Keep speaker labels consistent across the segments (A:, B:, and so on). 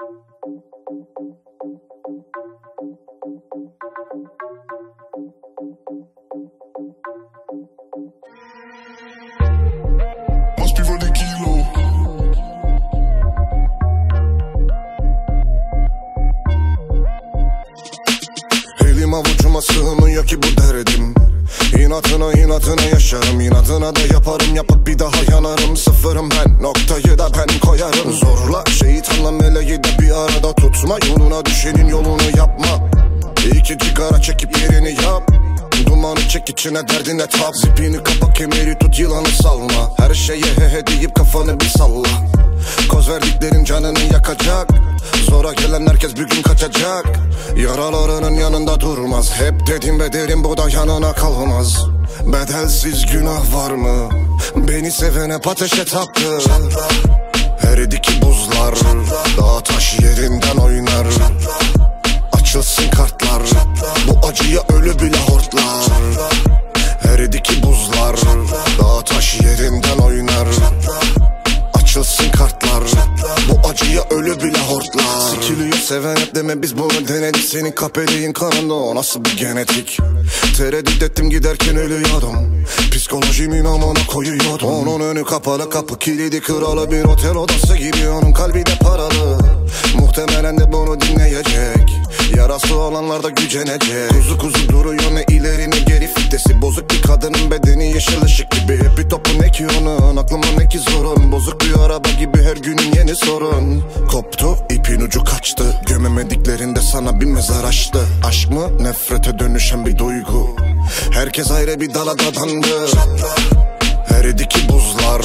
A: Elim avucuma sığmıyor ki bu derdim İnatına inatına yaşarım. İnadına da yaparım. Yapıp bir daha yanarım. Sıfırım ben. Noktayı da ben koyarım. Zorla şeytanla meleği de bir arada tutma. Yoluna düşenin yolunu yapma. İki cigara çekip yerini yap. Dumanı çek içine derdine tap. Zipini kapa kemeri tut yılanı salma. Her şeye he he deyip kafanı bir salla Koz verdiklerin canını yakacak. Zora gelen herkes bir gün kaçacak. Yaralarının yanında durmaz. Hep dedim ve derim bu da yanına kalmaz. Bedelsiz günah var mı? Beni sevene ateşe taktı Eridi ki buzlar Dağ taş yerinden oynar. Açılsın kartlar Bu acıya ölü bile hortlar. Eridi ki buzlar ölü bile hortlar Sikiliyor seven hep deme biz bunu denedik. Senin kapeliğin kanında o nasıl bir genetik? Tereddüt ettim giderken ölüyordum. Psikolojimin amına koyuyordum. Onun önü kapalı kapı kilidi. Kralı Bir otel odası gibi onun kalbi de paralı. Muhtemelen de bunu dinleyecek. Yarası olanlar da gücenecek. Kuzu kuzu duruyor ne ileri ne geri Fitesi. Bozuk bir kadının bedeni yeşil ışık gibi Hep bir topu ne ki onun aklıma ne ki zorun Bozuk bir araba gibi her günün yeni sorun. Koptu ipin ucu kaçtı. Gömemediklerinde sana bir mezar açtı. Aşk mı? Nefrete dönüşen bir duygu. Herkes ayrı bir dala dadandı Eridi ki buzlar.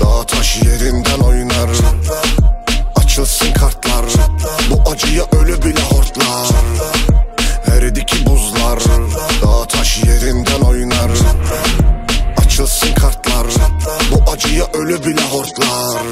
A: Dağ taş yerinden Bu acıya ölü bile hortlar.